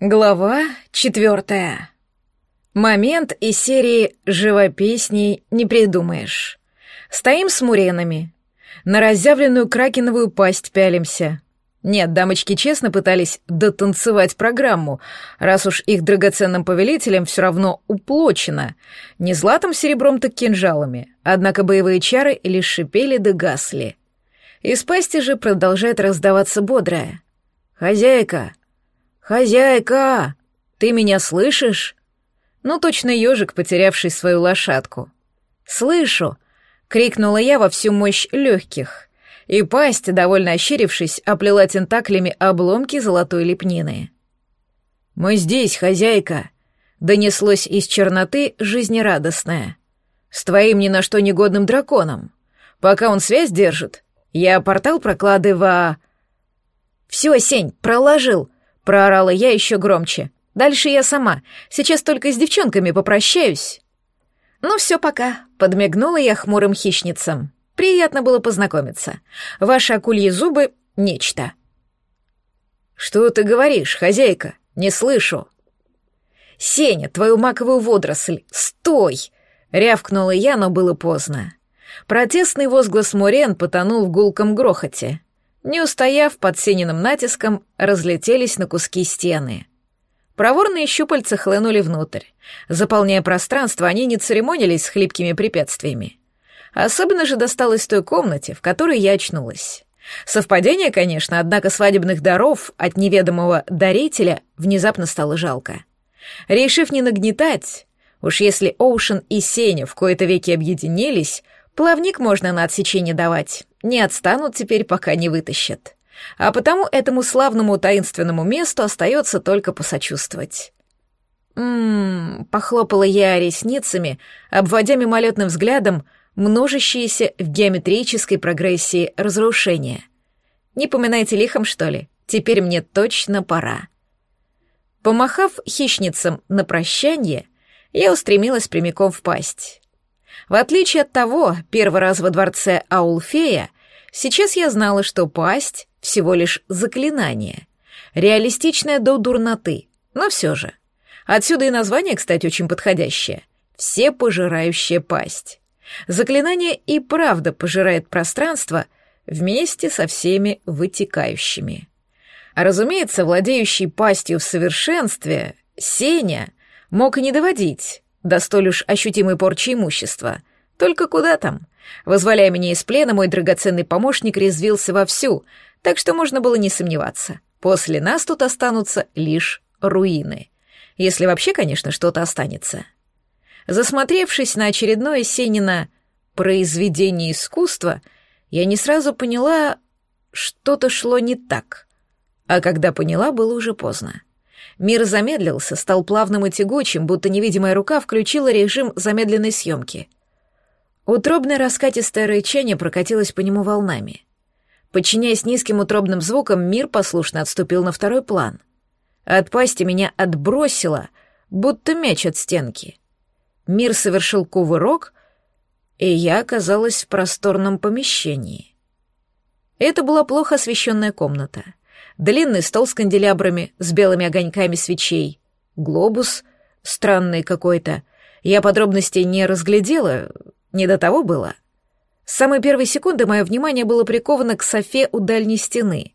Глава четвертая. Момент из серии «Живописней не придумаешь». Стоим с муренами. На разъявленную кракеновую пасть пялимся. Нет, дамочки честно пытались дотанцевать программу, раз уж их драгоценным повелителям все равно уплочено. Не златом, серебром, так кинжалами. Однако боевые чары лишь шипели да гасли. Из пасти же продолжает раздаваться бодрое. «Хозяйка! Хозяйка! Ты меня слышишь?» Ну, точно ежик, потерявший свою лошадку. «Слышу!» — крикнула я во всю мощь легких, и пасть, довольно ощерившись, оплела тентаклями обломки золотой лепнины. «Мы здесь, хозяйка!» — донеслось из черноты жизнерадостное. «С твоим ни на что негодным драконом. Пока он связь держит, я портал прокладываю...» «Все, Сень, проложил!» — проорала я еще громче. «Дальше я сама. Сейчас только с девчонками попрощаюсь». «Ну все, пока», — подмигнула я хмурым хищницам. «Приятно было познакомиться. Ваши акульи зубы — нечто». «Что ты говоришь, хозяйка? Не слышу». «Сеня, твою маковую водоросль, стой!» — рявкнула я, но было поздно. Протестный возглас Мурен потонул в гулком грохоте. Не устояв под сениным натиском, разлетелись на куски стены. Проворные щупальца хлынули внутрь. Заполняя пространство, они не церемонились с хлипкими препятствиями. Особенно же досталось той комнате, в которой я очнулась. Совпадение, конечно, однако свадебных даров от неведомого дарителя внезапно стало жалко. Решив не нагнетать, уж если Оушен и Сеня в кои-то веки объединились, плавник можно на отсечение давать, не отстанут теперь, пока не вытащат. А потому этому славному таинственному месту остается только посочувствовать. «М-м-м», похлопала я ресницами, обводя мимолетным взглядом множащиеся в геометрической прогрессии разрушения. «Не поминайте лихом, что ли? Теперь мне точно пора». Помахав хищницам на прощание, я устремилась прямиком в пасть. В отличие от того, первый раз во дворце Аулфея, сейчас я знала, что пасть — всего лишь заклинание, реалистичное до дурноты, но все же. Отсюда и название, кстати, очень подходящее — «Всепожирающая пасть». Заклинание и правда пожирает пространство вместе со всеми вытекающими. А разумеется, владеющий пастью в совершенстве, Сеня мог и не доводить до столь уж ощутимой порчи имущества. Только куда там? Возволяя меня из плена, мой драгоценный помощник резвился вовсю, так что можно было не сомневаться. После нас тут останутся лишь руины. Если вообще, конечно, что-то останется. Засмотревшись на очередное Сенина произведение искусства, я не сразу поняла, что-то шло не так. А когда поняла, было уже поздно. Мир замедлился, стал плавным и тягучим, будто невидимая рука включила режим замедленной съемки. Утробное раскатистое рычание прокатилось по нему волнами. Подчиняясь низким утробным звукам, мир послушно отступил на второй план. От пасти меня отбросило, будто мяч от стенки. Мир совершил кувырок, и я оказалась в просторном помещении. Это была плохо освещенная комната — длинный стол с канделябрами, с белыми огоньками свечей, глобус странный какой-то. Я подробностей не разглядела, не до того было. С самой первой секунды мое внимание было приковано к софе у дальней стены.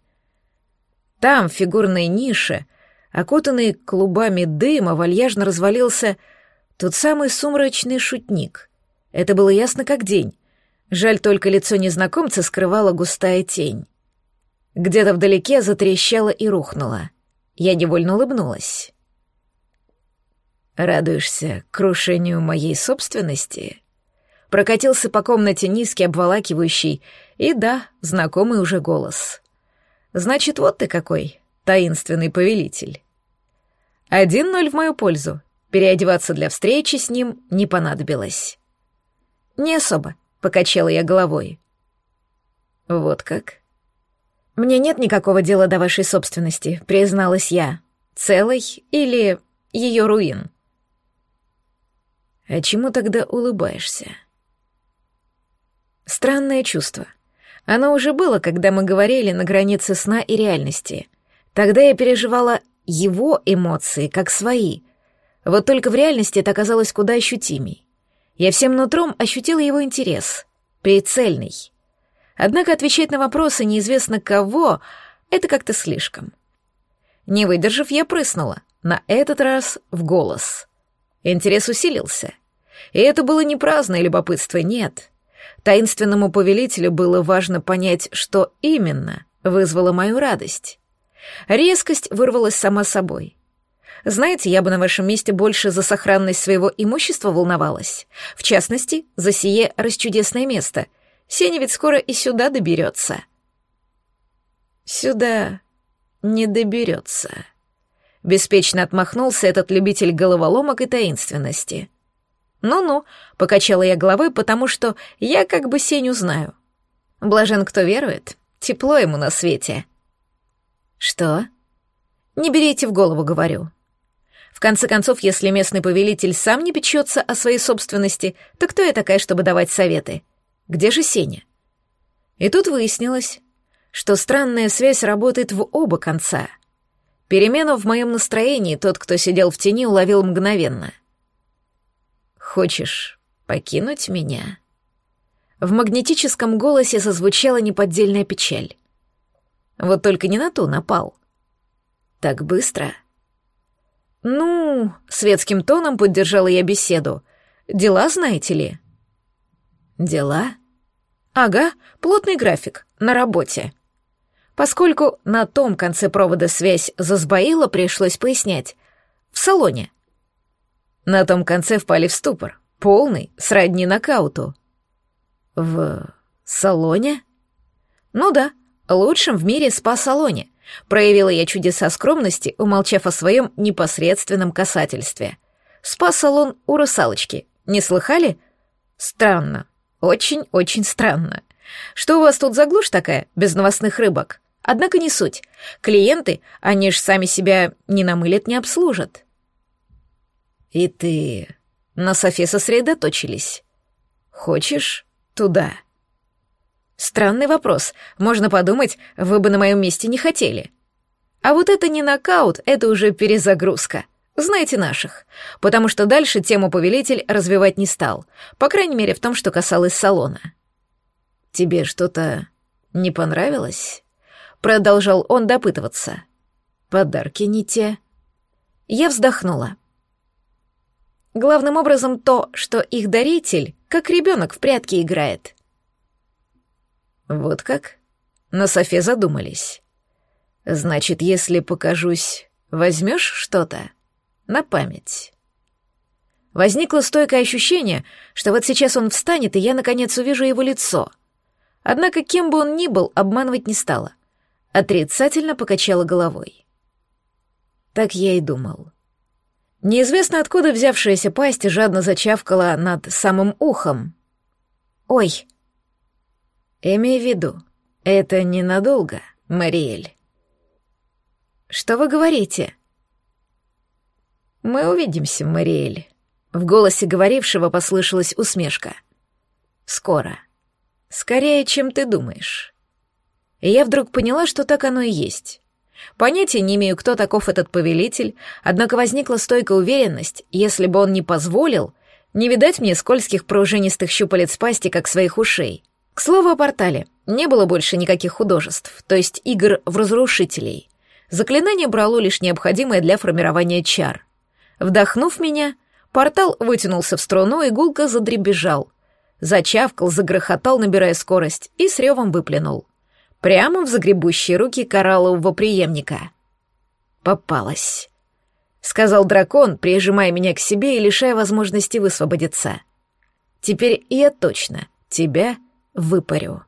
Там, в фигурной нише, окутанный клубами дыма, вальяжно развалился тот самый сумрачный шутник. Это было ясно как день. Жаль, только лицо незнакомца скрывала густая тень. Где-то вдалеке затрещало и рухнуло. Я невольно улыбнулась. «Радуешься крушению моей собственности?» Прокатился по комнате низкий, обволакивающий, и да, знакомый уже голос. «Значит, вот ты какой, таинственный повелитель». Один ноль в мою пользу. Переодеваться для встречи с ним не понадобилось. «Не особо», — покачала я головой. «Вот как?» «Мне нет никакого дела до вашей собственности», — призналась я. «Целой или ее руин?» «А чему тогда улыбаешься?» Странное чувство. Оно уже было, когда мы говорили на границе сна и реальности. Тогда я переживала его эмоции как свои. Вот только в реальности это оказалось куда ощутимей. Я всем нутром ощутила его интерес, прицельный. Однако отвечать на вопросы неизвестно кого — это как-то слишком. Не выдержав, я прыснула, на этот раз в голос. Интерес усилился. И это было не праздное любопытство, нет. Таинственному повелителю было важно понять, что именно вызвало мою радость. Резкость вырвалась сама собой. Знаете, я бы на вашем месте больше за сохранность своего имущества волновалась. В частности, за сие расчудесное место. Сеня ведь скоро и сюда доберется. Сюда не доберется. Беспечно отмахнулся этот любитель головоломок и таинственности. «Ну-ну», — покачала я головой, потому что я как бы Сеню знаю. Блажен, кто верует, тепло ему на свете. «Что?» «Не берите в голову, говорю. В конце концов, если местный повелитель сам не печется о своей собственности, то кто я такая, чтобы давать советы? Где же Сеня?» И тут выяснилось, что странная связь работает в оба конца. Перемену в моем настроении тот, кто сидел в тени, уловил мгновенно — «Хочешь покинуть меня?» В магнетическом голосе зазвучала неподдельная печаль. Вот только не на ту напал. Так быстро. «Ну...» — светским тоном поддержала я беседу. «Дела, знаете ли?» «Дела?» «Ага, плотный график, на работе». Поскольку на том конце провода связь засбоила, пришлось пояснять. «В салоне». На том конце впали в ступор. Полный, сродни нокауту. В салоне? Ну да, лучшем в мире спа-салоне. Проявила я чудеса скромности, умолчав о своем непосредственном касательстве. Спа-салон у русалочки. Не слыхали? Странно. Очень-очень странно. Что у вас тут за глушь такая, без новостных рыбок? Однако не суть. Клиенты, они ж сами себя не намылят, не обслужат. «И ты на Софе сосредоточились? Хочешь туда?» Странный вопрос. Можно подумать, вы бы на моем месте не хотели. А вот это не нокаут, это уже перезагрузка. Знаете наших. Потому что дальше тему повелитель развивать не стал. По крайней мере, в том, что касалось салона. «Тебе что-то не понравилось?» Продолжал он допытываться. «Подарки не те». Я вздохнула. Главным образом то, что их даритель, как ребенок в прятки играет. Вот как? На Софе задумались. Значит, если покажусь, возьмешь что-то? На память. Возникло стойкое ощущение, что вот сейчас он встанет, и я, наконец, увижу его лицо. Однако, кем бы он ни был, обманывать не стала. Отрицательно покачала головой. Так я и думал. Неизвестно откуда взявшаяся пасть жадно зачавкала над самым ухом. «Ой!» «Имей в виду, это ненадолго, Мариэль». «Что вы говорите?» «Мы увидимся, Мариэль». В голосе говорившего послышалась усмешка. «Скоро. Скорее, чем ты думаешь». И я вдруг поняла, что так оно и есть. Понятия не имею, кто таков этот повелитель, однако возникла стойкая уверенность, если бы он не позволил, не видать мне скользких пружинистых щупалец пасти, как своих ушей. К слову о портале. Не было больше никаких художеств, то есть игр в разрушителей. Заклинание брало лишь необходимое для формирования чар. Вдохнув меня, портал вытянулся в струну, и гулко задребежал. Зачавкал, загрохотал, набирая скорость, и с ревом выплюнул прямо в загребущие руки кораллового преемника. «Попалась», — сказал дракон, прижимая меня к себе и лишая возможности высвободиться. «Теперь я точно тебя выпарю».